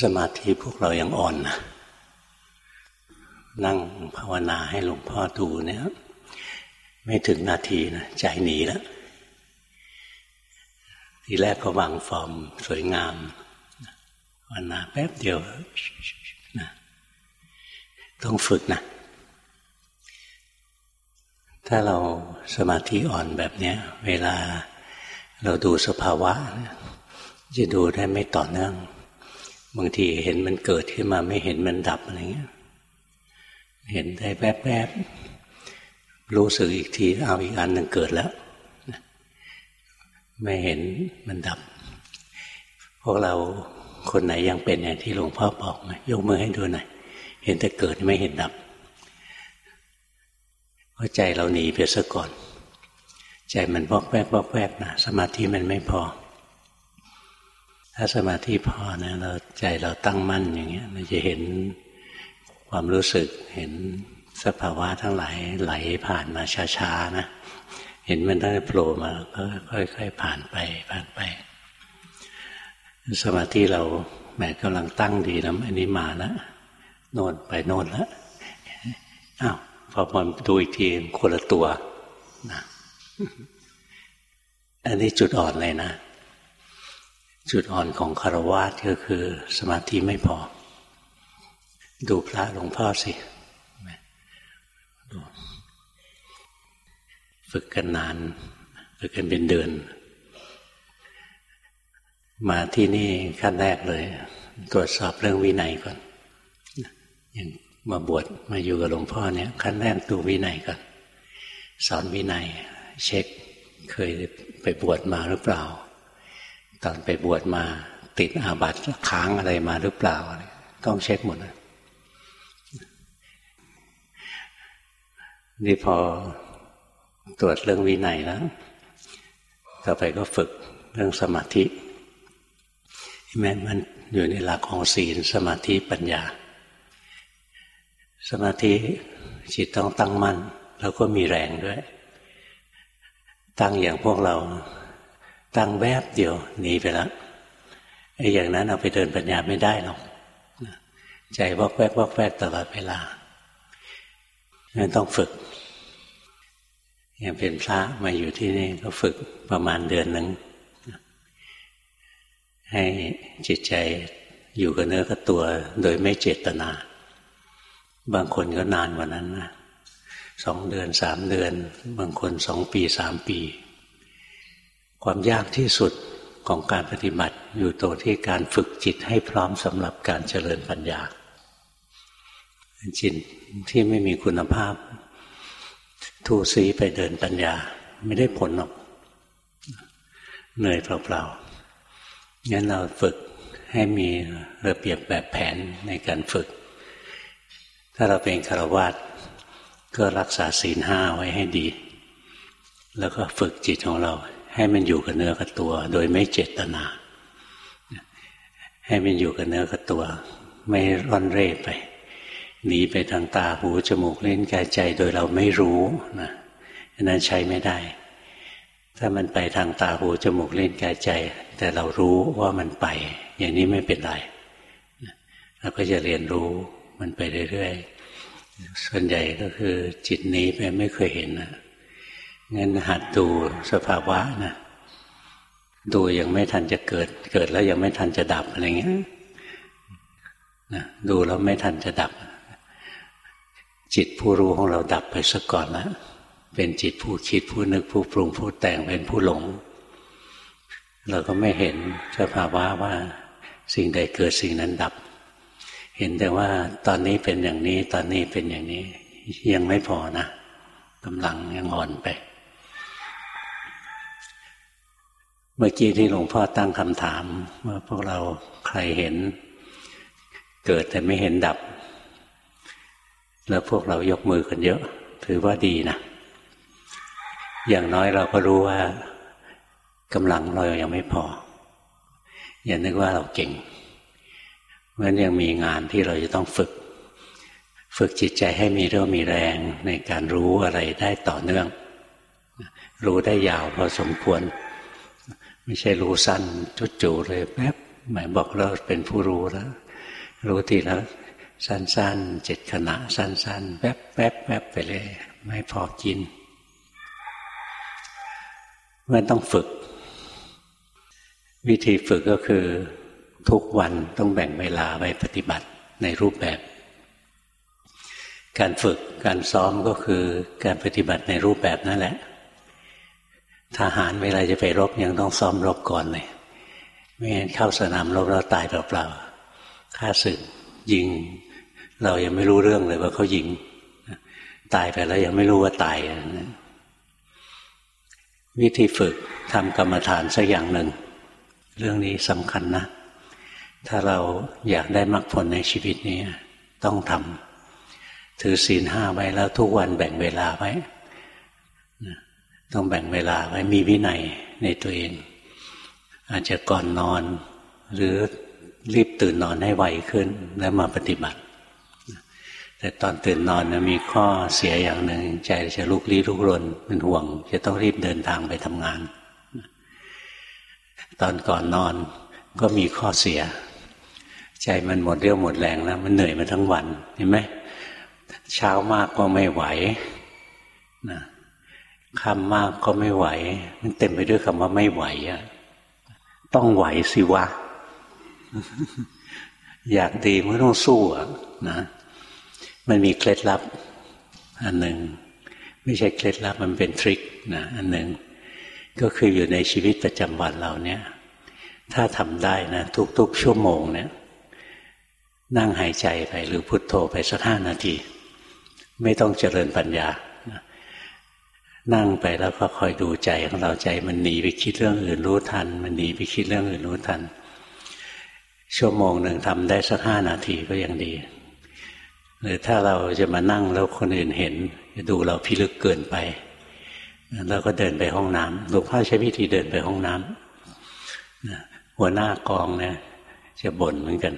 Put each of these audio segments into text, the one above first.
สมาธิพวกเรายังอ่อนนะนั่งภาวนาให้หลวงพ่อดูเนี่ย ไม่ถึงนาทีนะใจหนีแล้วทีแรกก็วางฟอร์มสวยงามภาวนาแป๊บเดียวนะต้องฝึกนะ ถ้าเราสมาธิอ่อนแบบนี้เวลาเราดูสภาวะจะดูได้ไม่ต่อเนื่อง บางทีเห็นมันเกิดขึ้นมาไม่เห็นมันดับอะไรเงี้ย เห็นได้แวบๆรู้สึกอีกทีเอาอีกอันหนึ่งเกิดแล้วไม่เห็นมันดับ พวกเราคนไหนยังเป็นอย่างที่หลวงพ่อบอกไหมยกมือให้ดูหน่อยเห็นแต่เกิดไม่เห็นดับเพราะใจเราหนีไปซะก่อน ใจมันบอกแวกบอกแวกนะสมาธิมันไม่พอ ถ้าสมาธิพอนะเราใจเราตั้งมั่นอย่างเงี้ยเราจะเห็นความรู้สึกเห็นสภาวะทั้งหลายไหลผ่านมาช้าๆนะเห็นมันได้โผล่มาก็ค่อย ๆ ผ่านไปผ่านไป สมาธิเราแม้กำลังตั้งดีแล้วอันนี้มาแล้วโน่นไปโน่นแล้วอ้าวพอมาดูอีกทีคนละตัวนะอันนี้จุดอ่อนเลยนะ จุดอ่อนของคารวะก็คือสมาธิไม่พอ ดูพระหลวงพ่อสิฝึกกันนานฝึกกันเป็นเดือน มาที่นี่ขั้นแรกเลย ตรวจสอบเรื่องวินัยก่อนอย่างมาบวชมาอยู่กับหลวงพ่อเนี่ยขั้นแรกดูวินัยก่อน สอนวินัย เช็คเคยไปบวชมาหรือเปล่า ตอนไปบวชมา ติดอาบัติค้างอะไรมาหรือเปล่า ต้องเช็คหมดนี่พอตรวจเรื่องวินัยแล้ว ต่อไปก็ฝึกเรื่องสมาธิแม้มันอยู่ในหลักของศีลสมาธิปัญญา สมาธิจิตต้องตั้งมั่น แล้วก็มีแรงด้วย ตั้งอย่างพวกเรา ตั้งแวบเดียวหนีไปแล้วไอ้อย่างนั้นเอาไปเดินปัญญาไม่ได้หรอกใจวอกแวกวอกแวกตลอดเวลางั้นต้องฝึกอย่างเป็นพระมาอยู่ที่นี่ก็ฝึกประมาณเดือนหนึ่งให้จิตใจอยู่กับเนื้อกับตัว โดยไม่เจตนา บางคนก็นานกว่านั้นนะสองเดือนสามเดือน บางคนสองปีสามปี ความยากที่สุดของการปฏิบัติอยู่ตรงที่การฝึกจิตให้พร้อมสำหรับการเจริญปัญญา จิตที่ไม่มีคุณภาพ ทูสีไปเดินปัญญาไม่ได้ผลหรอก เหนื่อยเปล่าๆงั้นเราฝึกให้มีระเบียบแบบแผนในการฝึก ถ้าเราเป็นคารวาสก็รักษาศีลห้าไว้ให้ดี แล้วก็ฝึกจิตของเรา ให้มันอยู่กับเนื้อกับตัว โดยไม่เจตนา ให้มันอยู่กับเนื้อกับตัว ไม่ร่อนเร่ไปหนีไปทางตาหูจมูกเล่นกายใจโดยเราไม่รู้นะนั้นใช้ไม่ได้ ถ้ามันไปทางตาหูจมูกเล่นกายใจ แต่เรารู้ว่ามันไป อย่างนี้ไม่เป็นไรเราก็จะเรียนรู้มันไปเรื่อยๆส่วนใหญ่ก็คือจิตนี้ไปไม่เคยเห็นนะ งั้นหัดดูสภาวะนะดูยังไม่ทันจะเกิด เกิดแล้วยังไม่ทันจะดับอะไรเงี้ยนะดูแล้วไม่ทันจะดับ จิตผู้รู้ของเราดับไปซะก่อนแล้วเป็นจิตผู้คิดผู้นึกผู้ปรุงผู้แต่งเป็นผู้หลง เราก็ไม่เห็นสภาวะว่า สิ่งใดเกิดสิ่งนั้นดับ เห็นแต่ว่าตอนนี้เป็นอย่างนี้ ตอนนี้เป็นอย่างนี้ ยังไม่พอนะกำลังยังอ่อนไป เมื่อกี้ที่หลวงพ่อตั้งคำถาม ว่าพวกเราใครเห็น เกิดแต่ไม่เห็นดับ แล้วพวกเรายกมือกันเยอะ ถือว่าดีนะอย่างน้อยเราก็รู้ว่ากำลังเรายังไม่พอ อย่านึกว่าเราเก่งเพราะนั้นยังมีงานที่เราจะต้องฝึก ฝึกจิตใจให้มีเรื่องมีแรงในการรู้อะไรได้ต่อเนื่อง รู้ได้ยาวพอสมควร ไม่ใช่รู้สั้นจุดจูเลยแป๊บหมายบอกเราเป็นผู้รู้แล้ว รู้ทีแล้ว สั้นๆเจ็ดขณะ สั้นๆแป๊บแป๊บแป๊บไปเลย ไม่พอกินมันต้องฝึก วิธีฝึกก็คือทุกวันต้องแบ่งเวลาไว้ปฏิบัติในรูปแบบ การฝึกการซ้อมก็คือการปฏิบัติในรูปแบบนั่นแหละ ทหารเวลาจะไปรบยังต้องซ้อมรบก่อนเลยไม่งั้นเข้าสนามรบแล้วตายเปล่าๆฆ่าศึกยิง เรายังไม่รู้เรื่องเลยว่าเขายิง ตายไปแล้วยังไม่รู้ว่าตายวิธีฝึกทำกรรมฐานสักอย่างหนึ่ง เรื่องนี้สำคัญนะ ถ้าเราอยากได้มรรคผลในชีวิตนี้ ต้องทำถือศีลห้าไว้แล้วทุกวันแบ่งเวลาไว้ ต้องแบ่งเวลาไว้มีวินัยในตัวเอง อาจจะก่อนนอน หรือรีบตื่นนอนให้ไวขึ้นแล้วมาปฏิบัติ แต่ตอนตื่นนอนนะมีข้อเสียอย่างหนึ่งใจจะลุกลี้ลุกรนเป็นห่วง จะต้องรีบเดินทางไปทำงาน ตอนก่อนนอนก็มีข้อเสีย ใจมันหมดเรี่ยวหมดแรงแล้ว มันเหนื่อยมาทั้งวันเห็นไหมเช้ามากก็ไม่ไหวนะ คำมากก็ไม่ไหว มันเต็มไปด้วยคำว่าไม่ไหวอะต้องไหวสิวะ อยากดีมันต้องสู้อะนะมันมีเคล็ดลับ อันหนึ่ง ไม่ใช่เคล็ดลับมันเป็นทริคนะอันหนึ่ง ก็คืออยู่ในชีวิตประจำวันเราเนี่ย ถ้าทำได้นะทุกๆชั่วโมงเนี่ยนั่งหายใจไปหรือพุโทโธไปสักห้านาที ไม่ต้องเจริญปัญญา นั่งไปแล้วก็คอยดูใจของเราใจมันหนีไปคิดเรื่องอื่นรู้ทัน มันหนีไปคิดเรื่องอื่นรู้ทัน ชั่วโมงหนึ่งทำได้สักห้านาทีก็ยังดี หรือถ้าเราจะมานั่งแล้วคนอื่นเห็นจะดูเราพิลึกเกินไปเราก็เดินไปห้องน้ำหลวงพ่อใช้วิธีเดินไปห้องน้ำหัวหน้ากองเนี่ยจะบ่นเหมือนกัน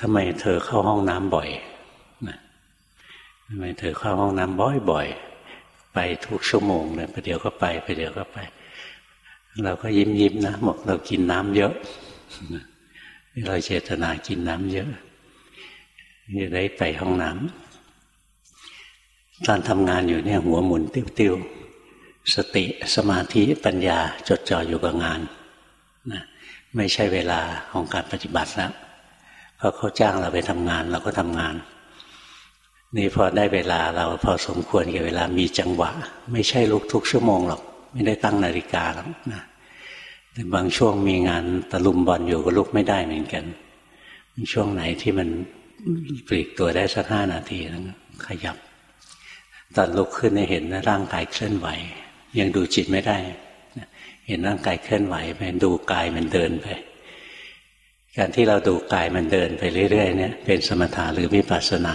ทำไมเธอเข้าห้องน้ำบ่อยทำไมเธอเข้าห้องน้ำบ่อยๆ ไปทุกชั่วโมงเลยไปเดี๋ยวก็ไปไปเดี๋ยวก็ไป เราก็ยิ้มยิ้มนะบอกเรากินน้ำเยอะเราเจตนากินน้ำเยอะจะได้ไปห้องน้ำตอนทำงานอยู่เนี่ยหัวหมุนติ้วๆสติสมาธิปัญญาจดจ่ออยู่กับงานนะไม่ใช่เวลาของการปฏิบัติแล้วเพราะเขาจ้างเราไปทำงาน เราก็ทำงาน นี่พอได้เวลาเราพอสมควรกับเวลามีจังหวะ ไม่ใช่ลุกทุกชั่วโมงหรอก ไม่ได้ตั้งนาฬิกาหรอกนะแต่บางช่วงมีงานตะลุมบอลอยู่ก็ลุกไม่ได้เหมือนกันช่วงไหนที่มันปลีกตัวได้สักห้านาทีแล้วขยับ ตอนลุกขึ้นเห็นร่างกายเคลื่อนไหว ยังดูจิตไม่ได้ เห็นร่างกายเคลื่อนไหวไปดูกายมันเดินไป การที่เราดูกายมันเดินไปเรื่อยๆเนี่ยเป็นสมถะหรือวิปัสสนา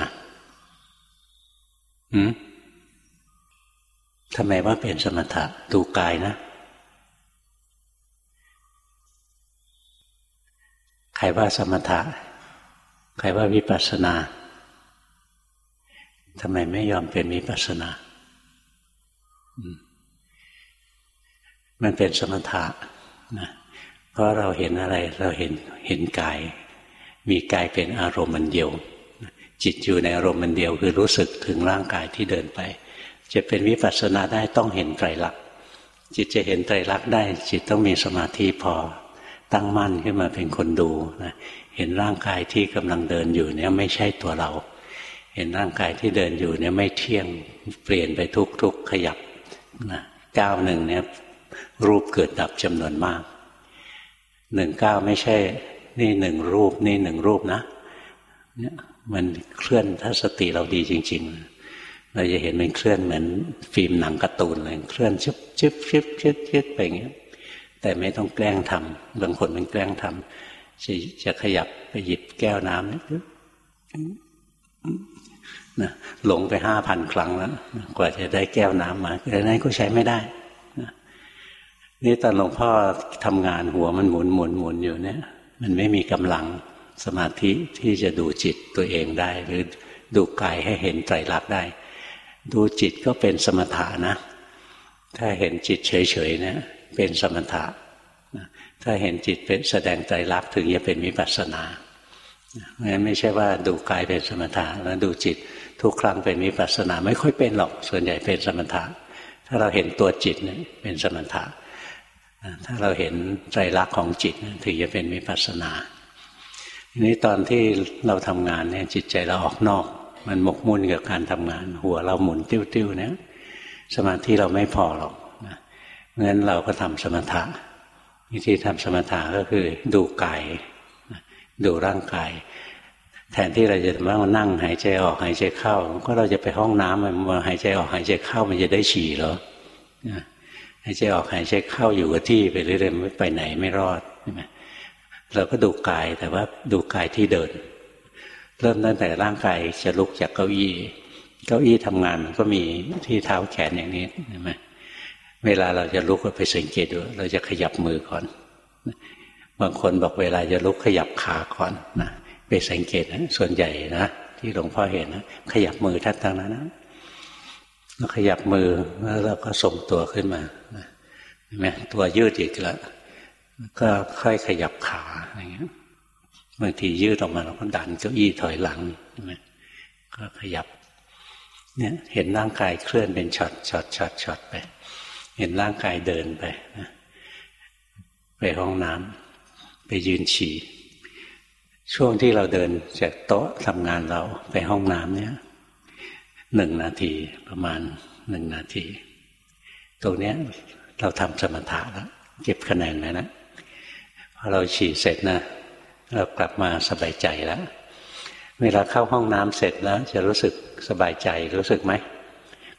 ทำไมว่าเป็นสมถะดูกายนะ ใครว่าสมถะ ใครว่าวิปัสสนาทำไมไม่ยอมเป็นวิปัสสนา มันเป็นสมถะนะเพราะเราเห็นอะไร เราเห็นเห็นกาย มีกายเป็นอารมณ์มันเดียว จิตอยู่ในอารมณ์มันเดียวคือรู้สึกถึงร่างกายที่เดินไป จะเป็นวิปัสสนาได้ต้องเห็นไตรลักษณ์จิตจะเห็นไตรลักษณ์ได้ จิตต้องมีสมาธิพอ ตั้งมั่นขึ้นมาเป็นคนดูนะเห็นร่างกายที่กำลังเดินอยู่เนี่ยไม่ใช่ตัวเรา เห็นร่างกายที่เดินอยู่เนี่ยไม่เที่ยงเปลี่ยนไปทุกๆขยับนะก้าวหนึ่งเนี่ยรูปเกิดดับจำนวนมากหนึ่งก้าวไม่ใช่ นี่หนึ่งรูปนี่หนึ่งรูปนะเนี่ย มันเคลื่อนถ้าสติเราดีจริง ๆ เราจะเห็นมันเคลื่อนเหมือนฟิล์มหนังการ์ตูนเลยเคลื่อนชิบชิบชิบชิบชิบไปอย่างเงี้ย แต่ไม่ต้องแกล้งทำบางคนมันแกล้งทำจะจะขยับไปหยิบแก้วน้ำนี่นะหลงไปห้าพันครั้งแล้วกว่าจะได้แก้วน้ำมาแต่นั้นก็ใช้ไม่ได้นะนี่ตอนหลวงพ่อทำงานหัวมันหมุนหมุนหมุนอยู่เนี่ย มันไม่มีกำลัง สมาธิที่จะดูจิตตัวเองได้ หรือดูกายให้เห็นไตรลักษณ์ได้ ดูจิตก็เป็นสมถะนะ ถ้าเห็นจิตเฉยๆเนี่ยเป็นสมถะถ้าเห็นจิตเป็นแสดงใจรักถึงจะเป็นวิปัสสนางั้นไม่ใช่ว่าดูกายเป็นสมถะแล้วดูจิตทุกครั้งเป็นวิปัสสนาไม่ค่อยเป็นหรอกส่วนใหญ่เป็นสมถะ ถ้าเราเห็นตัวจิตเนี่ยเป็นสมถะถ้าเราเห็นใจรักของจิตถึงจะเป็นวิปัสสนา นี้ตอนที่เราทำงานเนี่ยจิตใจเราออกนอก มันหมกมุ่นกับการทำงาน หัวเราหมุนติ้วๆเนี่ยสมาธิเราไม่พอหรอกนะงั้นเราก็ทำสมถะวิธีทำสมถะก็คือดูกายดูร่างกาย แทนที่เราจะมานั่งหายใจออกหายใจเข้า ก็เราจะไปห้องน้ำมันมาหายใจออกหายใจเข้ามันจะได้ฉี่เหรอหายใจออกหายใจเข้าอยู่กับที่ไปเรื่อยๆไม่ไปไหนไม่รอดใช่ไหม เราก็ดูกายแต่ว่าดูกายที่เดิน เริ่มตั้งแต่ร่างกายจะลุกจากเก้าอี้ เก้าอี้ทำงานมันก็มีที่เท้าแขนอย่างนี้ใช่ไหมเวลาเราจะลุกก็ไปสังเกตดูเราจะขยับมือก่อน บางคนบอกเวลาจะลุกขยับขาก่อนนะไปสังเกตนะส่วนใหญ่นะที่หลวงพ่อเห็นนะขยับมือท่านทางนั้นนะเราขยับมือแล้วเราก็ส่งตัวขึ้นมาเห็นไหมตัวยืดอีกแล้ว ก็ค่อยขยับขาอย่างเงี้ยบางทียืดออกมาเราก็ดันเก้าอี้ถอยหลังใช่ไหมก็ขยับ เนี่ย เห็นร่างกายเคลื่อนเป็นช็อตช็อตช็อตช็อตไป เห็นร่างกายเดินไปนะไปห้องน้ำไปยืนฉี่ช่วงที่เราเดินจากโต๊ะทำงานเราไปห้องน้ำเนี่ยหนึ่งนาทีประมาณหนึ่งนาที ตรงเนี้ยเราทำสมถะแล้วเก็บคะแนนแล้วนะ เราฉี่เสร็จนะเรากลับมาสบายใจแล้วเวลาเข้าห้องน้ำเสร็จแล้ว จะรู้สึกสบายใจรู้สึกไหม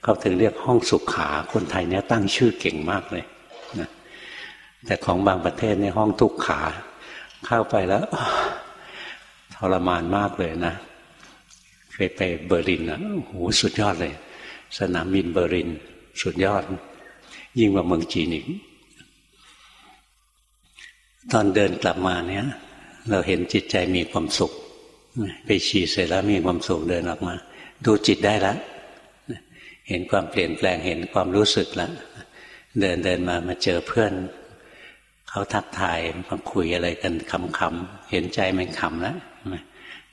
เขาถึงเรียกห้องสุขขาคนไทยเนี่ยตั้งชื่อเก่งมากเลยนะแต่ของบางประเทศในห้องทุกขา เข้าไปแล้วทรมานมากเลยนะเคยไปเบอร์ลินอะโหสุดยอดเลย สนามบินเบอร์ลิน สุดยอด ยิ่งกว่าเมืองจีนอีก ตอนเดินกลับมาเนี่ย เราเห็นจิตใจมีความสุข ไปฉี่เสร็จแล้วมีความสุขเดินออกมา ดูจิตได้แล้วเห็นความเปลี่ยนแปลงเห็นความรู้สึกล้วเดินเดินมามาเจอเพื่อน เขาทักทายมาคุยอะไรกันคำๆเห็นใจมันขำแล้ว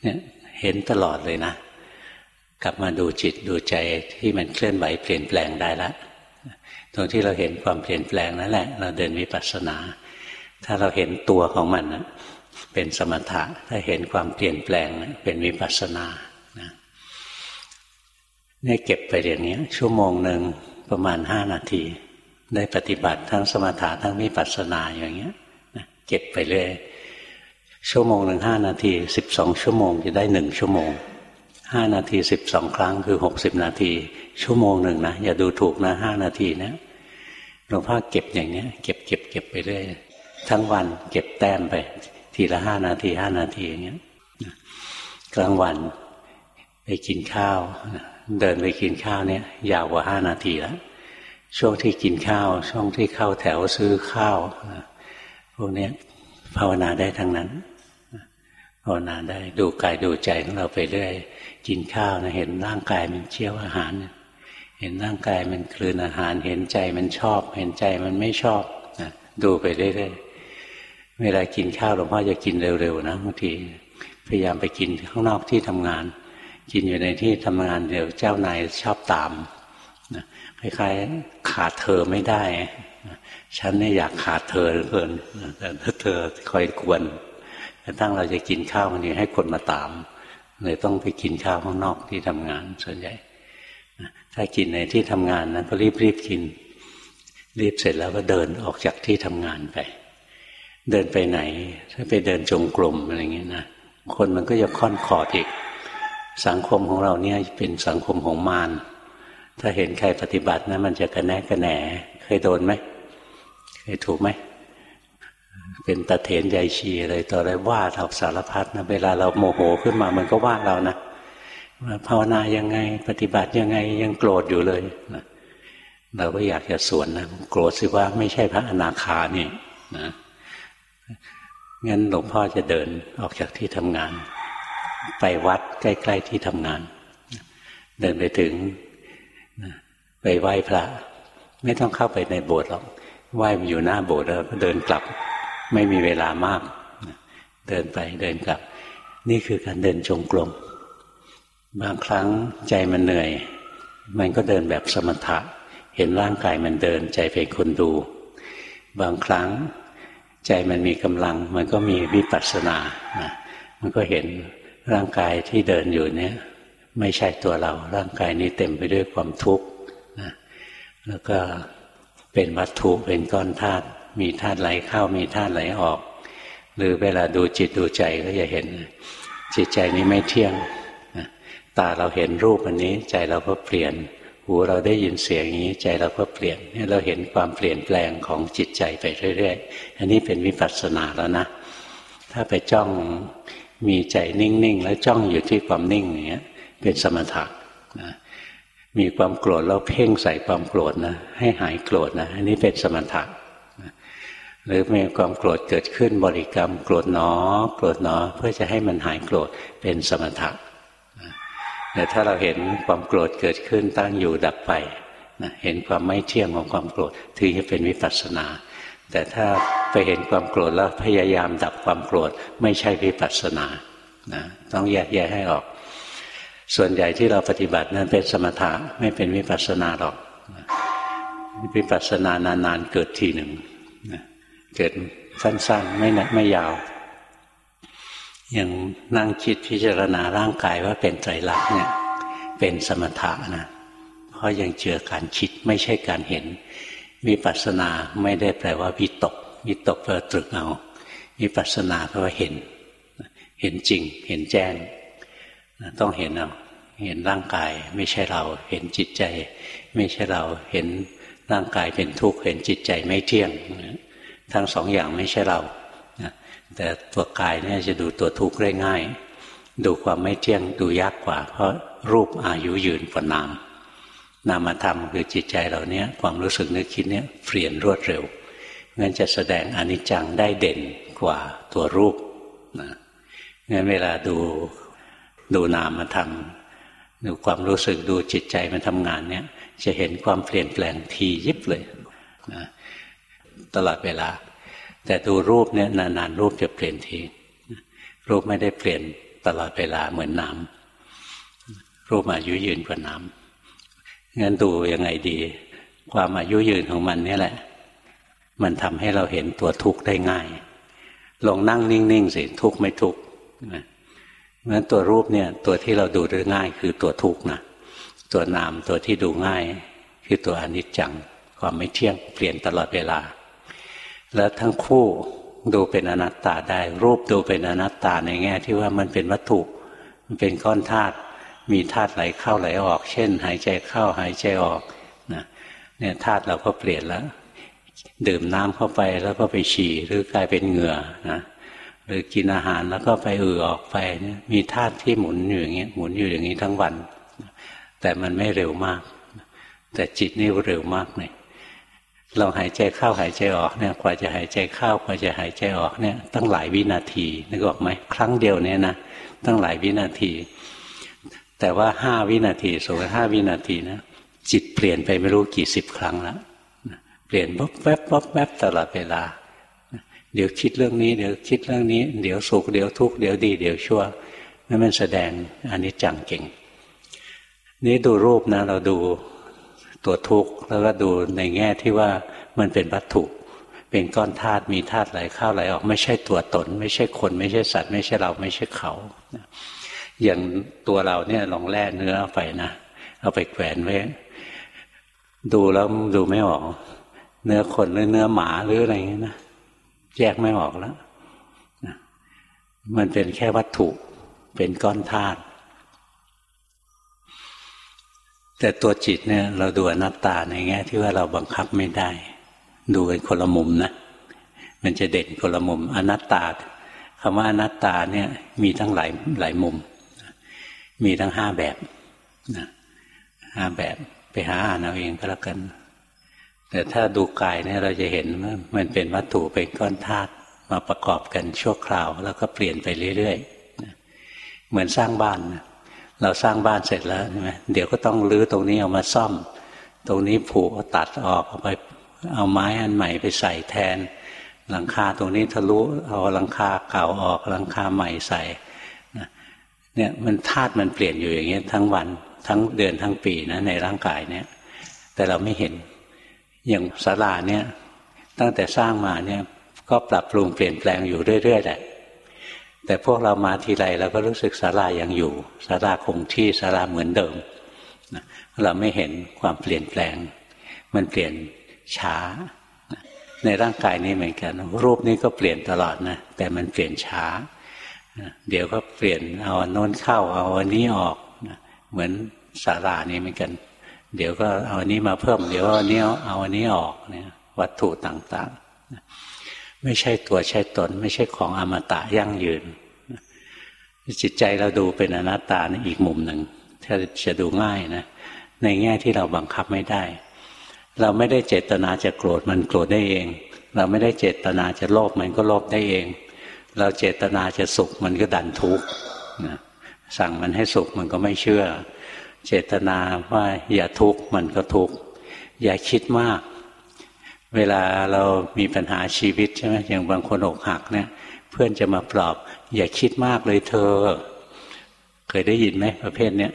เนี่ยเห็นตลอดเลยนะกลับมาดูจิตดูใจที่มันเคลื่อนไหวเปลี่ยนแปลงได้แล้วตรงที่เราเห็นความเปลี่ยนแปลงนั่นแหละ เราเดินวิปัสสนา ถ้าเราเห็นตัวของมันนะเป็นสมถะ ถ้าเห็นความเปลี่ยนแปลงนะเป็นวิปัสสนานะเนี่ยเก็บไปอย่างนี้ชั่วโมงหนึ่งประมาณห้านาที ได้ปฏิบัติทั้งสมถะทั้งวิปัสสนาอย่างเงี้ยนะเก็บไปเรื่อยชั่วโมงหนึ่งห้านาทีสิบสองชั่วโมงจะได้หนึ่งชั่วโมงห้านาทีสิบสองครั้งคือหกสิบนาที ชั่วโมงหนึ่งนะอย่าดูถูกนะห้านาทีนะหลวงพ่อเก็บอย่างเนี้ย เก็บเก็บเก็บไปเรื่อย ทั้งวันเก็บแต้มไป ทีละห้านาทีห้านาทีอย่างเงี้ยกลางวันไปกินข้าว เดินไปกินข้าวเนี่ย ยาวกว่าห้านาทีแล้วช่วงที่กินข้าว ช่วงที่เข้าแถวซื้อข้าวพวกนี้ภาวนาได้ทั้งนั้นภาวนาได้ดูกายดูใจของเราไปเรื่อยกินข้าวนะเห็นร่างกายมันเชี่ยวอาหาร เห็นร่างกายมันคลืนอาหาร เห็นใจมันชอบ เห็นใจมันไม่ชอบนะดูไปเรื่อย เวลากินข้าวหลวงพ่อจะกินเร็วๆนะบางทีพยายามไปกินข้างนอกที่ทำงาน กินอยู่ในที่ทำงานเดี๋ยวเจ้านายชอบตามนะคล้ายๆขาดเธอไม่ได้ฉันเนี่ยอยากขาดเธอเหลือเกินแต่ถ้าเธอคอยกวนกระทั่งเราจะกินข้าวมันนี้ให้คนมาตามเลยต้องไปกินข้าวข้างนอกที่ทำงานส่วนใหญ่ถ้ากินในที่ทำงานนั้นก็รีบๆกิน รีบเสร็จแล้วก็เดินออกจากที่ทำงานไป เดินไปไหน ถ้าไปเดินจงกรมอะไรเงี้ยนะคนมันก็จะค่อนขอดอีก สังคมของเราเนี่ยเป็นสังคมของมารถ้าเห็นใครปฏิบัตินะมันจะกระแนกกระแหนเคยโดนไหมเคยถูกไหมเป็นตะเถนใหญ่ชีอะไรต่ออะไรว่าเราสารพัดนะเวลาเราโมโหขึ้นมามันก็ว่าเรานะภาวนายังไง ปฏิบัติยังไงยังโกรธอยู่เลยนะเราก็อยากจะสวนนะโกรธสิว่าไม่ใช่พระอนาคานี่นะ งั้นหลวงพ่อจะเดินออกจากที่ทำงาน ไปวัดใกล้ๆที่ทำงาน เดินไปถึงไปไหว้พระ ไม่ต้องเข้าไปในโบสถ์หรอกไหว้อยู่หน้าโบสถ์แล้วก็เดินกลับ ไม่มีเวลามาก เดินไปเดินกลับ นี่คือการเดินจงกรมบางครั้งใจมันเหนื่อย มันก็เดินแบบสมถะ เห็นร่างกายมันเดินใจเป็นคนดู บางครั้ง ใจมันมีกำลัง มันก็มีวิปัสสนานะมันก็เห็นร่างกายที่เดินอยู่เนี่ยไม่ใช่ตัวเรา ร่างกายนี้เต็มไปด้วยความทุกข์นะแล้วก็เป็นวัตถุเป็นก้อนธาตุมีธาตุไหลเข้ามีธาตุไหลออก หรือเวลาดูจิตดูใจก็จะเห็น จิตใจนี้ไม่เที่ยงตาเราเห็นรูปอันนี้ ใจเราก็เปลี่ยน หูเราได้ยินเสียงอย่างนี้ใจเราก็เปลี่ยนนี่เราเห็นความเปลี่ยนแปลงของจิตใจไปเรื่อยๆ อันนี้เป็นวิปัสสนาแล้วนะ ถ้าไปจ้องมีใจนิ่งๆ แล้วจ้องอยู่ที่ความนิ่งอย่างเงี้ยเป็นสมถะนะมีความโกรธแล้วเพ่งใส่ความโกรธนะให้หายโกรธนะอันนี้เป็นสมถะหรือมีความโกรธเกิดขึ้นบริกรรม โกรธหนอ โกรธหนอ เพื่อจะให้มันหายโกรธเป็นสมถะ แต่ถ้าเราเห็นความโกรธเกิดขึ้นตั้งอยู่ดับไปนะเห็นความไม่เที่ยงของความโกรธถือจะเป็นวิปัสสนา แต่ถ้าไปเห็นความโกรธแล้วพยายามดับความโกรธไม่ใช่วิปัสสนานะต้องแยกแยะให้ออก ส่วนใหญ่ที่เราปฏิบัตินั้นเป็นสมถะไม่เป็นวิปัสสนาหรอกวิปัสสนานานๆเกิดทีหนึ่งเกิดสั้นๆไม่ไม่ยาว อย่างนั่งคิดพิจารณาร่างกายว่าเป็นไตรลักษณ์เนี่ยเป็นสมถะนะเพราะยังเจือการคิดไม่ใช่การเห็นวิปัสสนาไม่ได้แปลว่าวิตกวิตกแปลตรึกเอาวิปัสสนาแปลว่าเห็น เห็นจริง เห็นแจ้งต้องเห็นเอาเห็นร่างกายไม่ใช่เรา เห็นจิตใจ ไม่ใช่เราเห็นร่างกายเป็นทุกข์เห็นจิตใจไม่เที่ยง ทั้งสองอย่างไม่ใช่เรา แต่ตัวกายเนี่ยจะดูตัวทุกข์ได้ง่าย ดูความไม่เที่ยงดูยากกว่า เพราะรูปอายุยืนกว่านาม นามธรรมคือจิตใจเราเนี้ยความรู้สึกนึกคิดเนี่ยเปลี่ยนรวดเร็วงั้นจะแสดงอนิจจังได้เด่นกว่าตัวรูปนะงั้นเวลาดูดูนามธรรมดูความรู้สึกดูจิตใจมันทำงานเนี่ย จะเห็นความเปลี่ยนแปลงทียิบเลยนะตลอดเวลา แต่ดูรูปเนี่ยนานๆรูปจะเปลี่ยนที รูปไม่ได้เปลี่ยนตลอดเวลาเหมือนน้ำรูปอายุยืนกว่าน้ำงั้นดูยังไงดี ความอายุยืนของมันนี่แหละ มันทำให้เราเห็นตัวทุกข์ได้ง่ายลงนั่งนิ่งๆสิทุกข์ไม่ทุกข์งั้นตัวรูปเนี่ยตัวที่เราดูได้ง่าย คือตัวทุกข์นะตัวนามตัวที่ดูง่าย คือตัวอนิจจัง ความไม่เที่ยงเปลี่ยนตลอดเวลา แล้วทั้งคู่ดูเป็นอนัตตาได้ รูปดูเป็นอนัตตาในแง่ที่ว่ามันเป็นวัตถุ มันเป็นก้อนธาตุมีธาตุไหลเข้าไหลออก เช่น หายใจเข้าหายใจออกนะเนี่ยธาตุเราก็เปลี่ยนแล้ว ดื่มน้ำเข้าไปแล้วก็ไปฉี่หรือกลายเป็นเหงื่อนะหรือกินอาหารแล้วก็ไปเอือออกไปเนี่ยมีธาตุที่หมุนอยู่อย่างเงี้ยหมุนอยู่อย่างนี้ทั้งวัน แต่มันไม่เร็วมาก แต่จิตนี่เร็วมากเลย เราหายใจเข้าหายใจออกเนี่ยกว่าจะหายใจเข้ากว่าจะหายใจออกเนี่ยตั้งหลายวินาทีนึกออกไหมครั้งเดียวเนี่ยนะตั้งหลายวินาที แต่ว่าห้าวินาทีสมมติห้าวินาทีนะจิตเปลี่ยนไปไม่รู้กี่สิบครั้งแล้วเปลี่ยนบ๊อบแวบบ๊อบแวบตลอดเวลา เดี๋ยวคิดเรื่องนี้เดี๋ยวคิดเรื่องนี้ เดี๋ยวสุขเดี๋ยวทุกข์เดี๋ยวดี เดี๋ยวชั่วนั่นมันแสดงอันนี้จังเก่ง นี่ดูรูปนะเราดู ตัวทุกข์แล้วก็ดูในแง่ที่ว่ามันเป็นวัตถุ เป็นก้อนธาตุมีธาตุไหลเข้าไหลออกไม่ใช่ตัวตน ไม่ใช่คน ไม่ใช่สัตว์ ไม่ใช่เราไม่ใช่เขา อย่างตัวเราเนี่ยลองแล่เนื้อไปนะเอาไปแขวนไว้ดูแล้วดูไม่ออก เนื้อคนหรือเนื้อหมาหรืออะไรเงี้ยนะแยกไม่ออกแล้วมันเป็นแค่วัตถุเป็นก้อนธาตุ แต่ตัวจิตเนี่ยเราดูอนัตตาในแง่ที่ว่าเราบังคับไม่ได้ ดูกันคนละมุมนะ มันจะเด่นคนละมุม อนัตตาคำว่าอนัตตาเนี่ยมีทั้งหลายหลายมุม มีทั้งห้าแบบนะห้าแบบไปหาอ่านเอาเองก็แล้วกัน แต่ถ้าดูกายเนี่ยเราจะเห็นว่ามันเป็นวัตถุเป็นก้อนธาตุมาประกอบกันชั่วคราว แล้วก็เปลี่ยนไปเรื่อยๆ เหมือนสร้างบ้านนะ เราสร้างบ้านเสร็จแล้วใช่ไหมเดี๋ยวก็ต้องรื้อตรงนี้เอามาซ่อม ตรงนี้ผูกตัดออกเอาไปเอาไม้อันใหม่ไปใส่แทน หลังคาตรงนี้ทะลุเอาหลังคาเก่าออกหลังคาใหม่ใส่เนี่ยมันธาตุมันเปลี่ยนอยู่อย่างเงี้ยทั้งวันทั้งเดือนทั้งปีนะในร่างกายเนี่ย แต่เราไม่เห็นอย่างศาลาเนี่ย ตั้งแต่สร้างมาเนี่ย ก็ปรับปรุงเปลี่ยนแปลงอยู่เรื่อยๆแหละ แต่พวกเรามาทีไรเราก็รู้สึกศาลายังอยู่ศาลาคงที่ศาลาเหมือนเดิมเราไม่เห็นความเปลี่ยนแปลง มันเปลี่ยนช้า ในร่างกายนี้เหมือนกัน รูปนี้ก็เปลี่ยนตลอดนะแต่มันเปลี่ยนช้า เดี๋ยวก็เปลี่ยนเอาโน้นเข้าเอาอันนี้ออกเหมือนสารานี้เหมือนกัน เดี๋ยวก็เอาอันนี้มาเพิ่ม เดี๋ยวอันนี้เอาอันนี้ออกเนี่ยวัตถุต่างๆ ไม่ใช่ตัวใช่ตน ไม่ใช่ของอมตะยั่งยืน จิตใจเราดูเป็นอนัตตาในอีกมุมหนึ่งถ้าจะดูง่ายนะในแง่ที่เราบังคับไม่ได้ เราไม่ได้เจตนาจะโกรธมันโกรธได้เอง เราไม่ได้เจตนาจะโลภมันก็โลภได้เอง เราเจตนาจะสุขมันก็ดันทุกข์สั่งมันให้สุขมันก็ไม่เชื่อ เจตนาว่าอย่าทุกข์มันก็ทุกข์อย่าคิดมาก เวลาเรามีปัญหาชีวิตใช่ไหมอย่างบางคนอกหักเนี่ย เพื่อนจะมาปลอบ อย่าคิดมากเลยเธอ เคยได้ยินไหมประเภทเนี้ย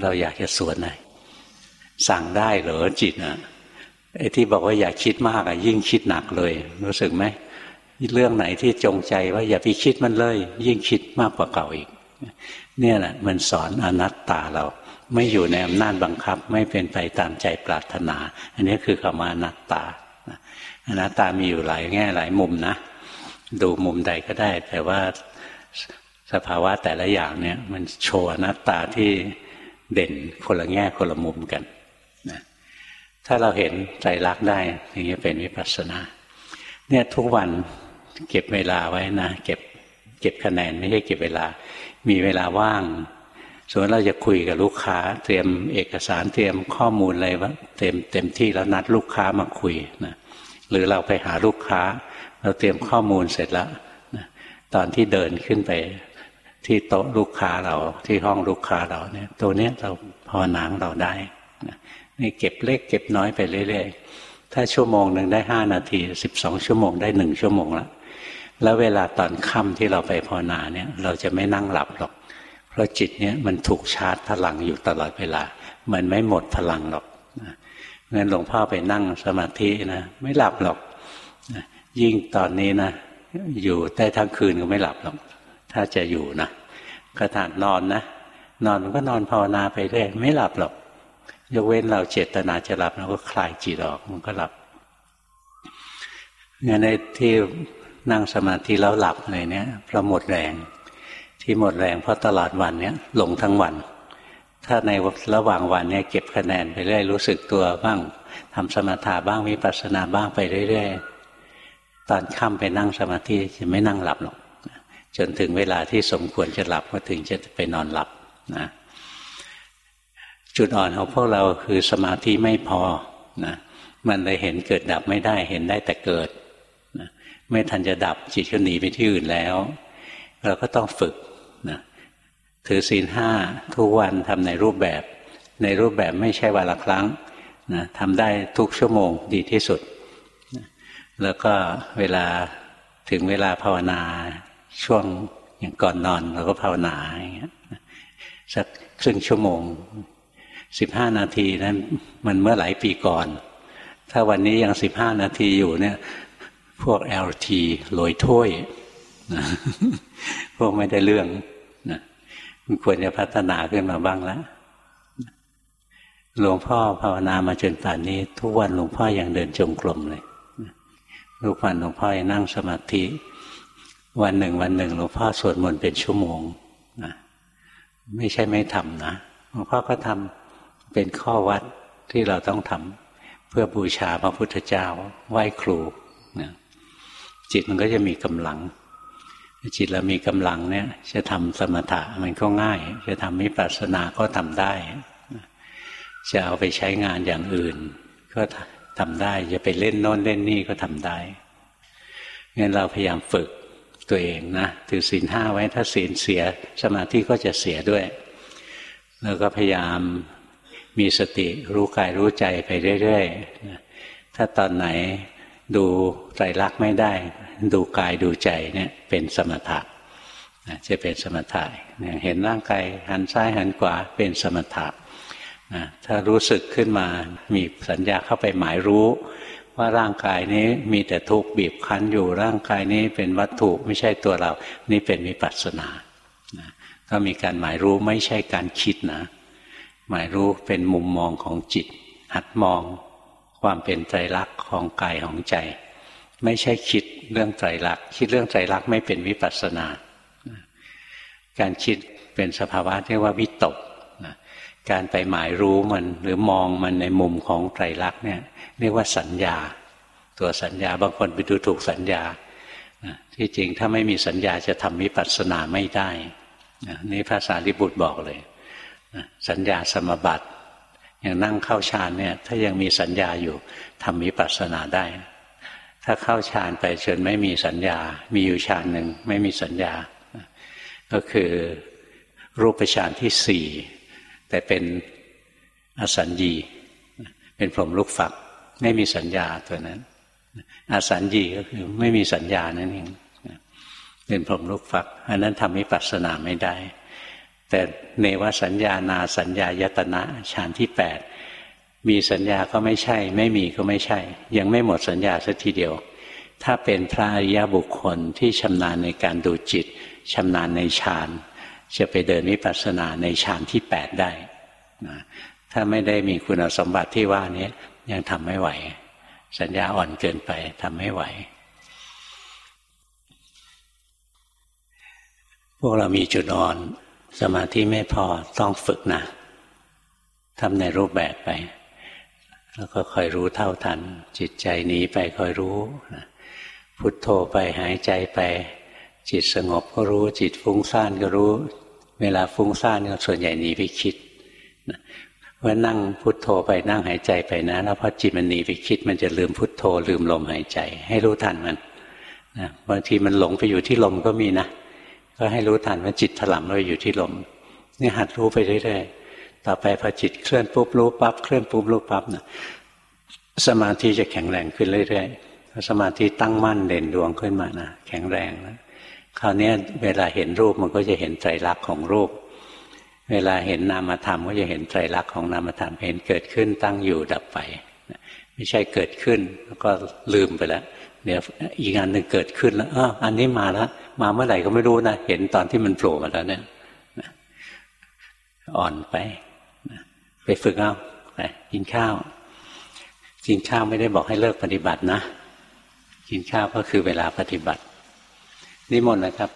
เราอยากจะสวนหน่อยสั่งได้เหรอจิตอะไอ้ที่บอกว่าอย่าคิดมากอะยิ่งคิดหนักเลย รู้สึกไหมเรื่องไหนที่จงใจว่าอย่าไปคิดมันเลย ยิ่งคิดมากกว่าเก่าอีก เนี่ยแหละมันสอนอนัตตาเรา ไม่อยู่ในอำนาจบังคับ ไม่เป็นไปตามใจปรารถนา อันนี้คือคำว่าอนัตตาอนัตตามีอยู่หลายแง่หลายมุมนะ ดูมุมใดก็ได้ แต่ว่าสภาวะแต่ละอย่างเนี่ย มันโชว์อนัตตาที่เด่นคนละแง่คนละมุมกันนะถ้าเราเห็นใจรักได้อย่างนี้เป็นวิปัสสนา เนี่ยทุกวันเก็บเวลาไว้นะ เก็บเก็บคะแนนไม่ใช่เก็บเวลา มีเวลาว่าง ส่วนเราจะคุยกับลูกค้า เตรียมเอกสารเตรียมข้อมูลอะไรวะเต็มเต็มที่แล้วนัดลูกค้ามาคุยนะหรือเราไปหาลูกค้า เราเตรียมข้อมูลเสร็จแล้วนะตอนที่เดินขึ้นไปที่โต๊ะลูกค้าเราที่ห้องลูกค้าเราเนี่ย ตัวเนี้ยเราพอหนังเราได้นะนี่เก็บเล็กเก็บน้อยไปเรื่อยๆถ้าชั่วโมงหนึ่งได้ห้านาทีสิบสองชั่วโมงได้หนึ่งชั่วโมงแล้วแล้วเวลาตอนค่ำที่เราไปภาวนาเนี่ย เราจะไม่นั่งหลับหรอก เพราะจิตเนี่ยมันถูกชาร์จพลังอยู่ตลอดเวลา มันไม่หมดพลังหรอกงั้นหลวงพ่อไปนั่งสมาธินะไม่หลับหรอกยิ่งตอนนี้นะอยู่ได้ทั้งคืนก็ไม่หลับหรอก ถ้าจะอยู่นะก็ทานนอนนะนอนมันก็นอนภาวนาไปเรื่อยไม่หลับหรอกยกเว้นเราเจตนาจะหลับเราก็คลายจิตออกมันก็หลับงั้นในที่นั่งสมาธิแล้วหลับอะไรเนี้ยเพราะหมดแรง ที่หมดแรงเพราะตลอดวันเนี้ยหลงทั้งวัน ถ้าในระหว่างวันเนี้ยเก็บคะแนนไปเรื่อยรู้สึกตัวบ้างทำสมาธิบ้างวิปัสสนาบ้างไปเรื่อยๆตอนค่ำไปนั่งสมาธิจะไม่นั่งหลับหรอกจนถึงเวลาที่สมควรจะหลับก็ถึงจะไปนอนหลับนะจุดอ่อนของพวกเราคือสมาธิไม่พอนะมันเลยเห็นเกิดดับไม่ได้เห็นได้แต่เกิดนะไม่ทันจะดับจิตก็หนีไปที่อื่นแล้ว เราก็ต้องฝึก นะถือศีลห้าทุกวันทำในรูปแบบ ในรูปแบบไม่ใช่วันละครั้งนะทำได้ทุกชั่วโมงดีที่สุดนะแล้วก็เวลาถึงเวลาภาวนาช่วงอย่างก่อนนอนเราก็ภาวนาอย่างเงี้ยสักครึ่งชั่วโมงสิบห้านาทีนั้นมันเมื่อหลายปีก่อน ถ้าวันนี้ยังสิบห้านาทีอยู่เนี่ย พวก LT ลทีลอยถ้วยนะพวกไม่ได้เรื่อง มันควรจะพัฒนาขึ้นมาบ้างแล้วหลวงพ่อภาวนามาจนป่านนี้ ทุกวันหลวงพ่ออยังเดินจงกรมเลยทุกวันหลวงพ่อยังนั่งสมาธิ วันหนึ่ง วันหนึ่งหลวงพ่อสวดมนต์เป็นชั่วโมงนะไม่ใช่ไม่ทำนะหลวงพ่อก็ทำเป็นข้อวัดที่เราต้องทำเพื่อบูชาพระพุทธเจ้าไหว้ครูนะจิตมันก็จะมีกำลัง จิตเรามีกำลังเนี่ย จะทำสมถะมันก็ง่าย จะทำมิปัสสนาก็ทำได้ จะเอาไปใช้งานอย่างอื่น ก็ทำได้จะไปเล่นโน้นเล่นนี่ก็ทำได้งั้นเราพยายามฝึกตัวเองนะถือศีลห้าไว้ถ้าศีลเสียสมาธิก็จะเสียด้วย แล้วก็พยายามมีสติรู้กายรู้ใจไปเรื่อยๆถ้าตอนไหนดูใจรักไม่ได้ ดูกายดูใจเนี่ยเป็นสมถะจะเป็นสมถะเห็นร่างกายหันซ้ายหันขวาเป็นสมถะถ้ารู้สึกขึ้นมามีสัญญาเข้าไปหมายรู้ว่าร่างกายนี้มีแต่ทุกข์บีบคั้นอยู่ร่างกายนี้เป็นวัตถุไม่ใช่ตัวเรา นี่เป็นวิปัสสนาก็มีการหมายรู้ไม่ใช่การคิดนะ หมายรู้เป็นมุมมองของจิต หัดมองความเป็นไตรลักษณ์ของกายของใจ ไม่ใช่คิดเรื่องไตรลักษณ์คิดเรื่องไตรลักษณ์ไม่เป็นวิปัสสนา การคิดเป็นสภาวะเรียกว่าวิตกการไปหมายรู้มันหรือมองมันในมุมของไตรลักษณ์เนี่ยเรียกว่าสัญญา ตัวสัญญาบางคนไปดูถูกสัญญาที่จริงถ้าไม่มีสัญญาจะทำวิปัสสนาไม่ได้นี่ภาษาลิบุตรบอกเลยสัญญาสมบัติอย่างนั่งเข้าฌานเนี่ยถ้ายังมีสัญญาอยู่ทำวิปัสสนาได้ ถ้าเข้าฌานไปจนไม่มีสัญญา มีอยู่ฌานหนึ่งไม่มีสัญญา ก็คือรูปฌานที่สี่แต่เป็นอสัญญีเป็นพรหมลูกฝัก ไม่มีสัญญาตัวนั้นอสัญญีก็คือไม่มีสัญญานั่นเองเป็นพรหมลูกฝักอันนั้นทำให้ปัสสนาไม่ได้ แต่เนวสัญญานาสัญญายตนะฌานที่แปด มีสัญญาก็ไม่ใช่ ไม่มีก็ไม่ใช่ ยังไม่หมดสัญญาสักทีเดียว ถ้าเป็นพระอริยบุคคลที่ชำนาญในการดูจิตชำนาญในฌานจะไปเดินวิปัสสนาในฌานที่แปดได้นะถ้าไม่ได้มีคุณสมบัติที่ว่านี้ยังทำไม่ไหว สัญญาอ่อนเกินไปทำไม่ไหว พวกเรามีจุดอ่อน สมาธิไม่พอต้องฝึกนะทำในรูปแบบไป แล้วก็คอยรู้เท่าทัน จิตใจหนีไปคอยรู้นะพุทโธไปหายใจไป จิตสงบก็รู้ จิตฟุ้งซ่านก็รู้ เวลาฟุ้งซ่านก็ส่วนใหญ่หนีไปคิดว่านั่งพุทโธไปนั่งหายใจไปนะแล้วพอจิตมันหนีไปคิด มันจะลืมพุทโธลืมลมหายใจ ให้รู้ทันมันนะบางทีมันหลงไปอยู่ที่ลมก็มีนะก็ให้รู้ทันว่าจิตถลำไปอยู่ที่ลมนี่หัดรู้ไปเรื่อยๆ ต่อไปพอจิตเคลื่อนปุ๊บรู้ปั๊บเคลื่อนปุ๊บรู้ปั๊บนะสมาธิจะแข็งแรงขึ้นเรื่อยๆสมาธิตั้งมั่นเด่นดวงขึ้นมานะแข็งแรงนะคราวนี้เวลาเห็นรูปมันก็จะเห็นใจรักของรูป เวลาเห็นนามธรรมก็จะเห็นใจรักของนามธรรมเห็นเกิดขึ้นตั้งอยู่ดับไป ไม่ใช่เกิดขึ้นแล้วก็ลืมไปแล้วเดี๋ยวอีกอันหนึ่งเกิดขึ้นแล้วออันนี้มาแล้วมาเมื่อไหร่ก็ไม่รู้นะเห็นตอนที่มันโผล่มาแล้วเนี่ยอ่อนไป ไปฝึกเอาไปกินข้าว กินข้าวไม่ได้บอกให้เลิกปฏิบัตินะ กินข้าวก็คือเวลาปฏิบัติ นิมนต์นะครับ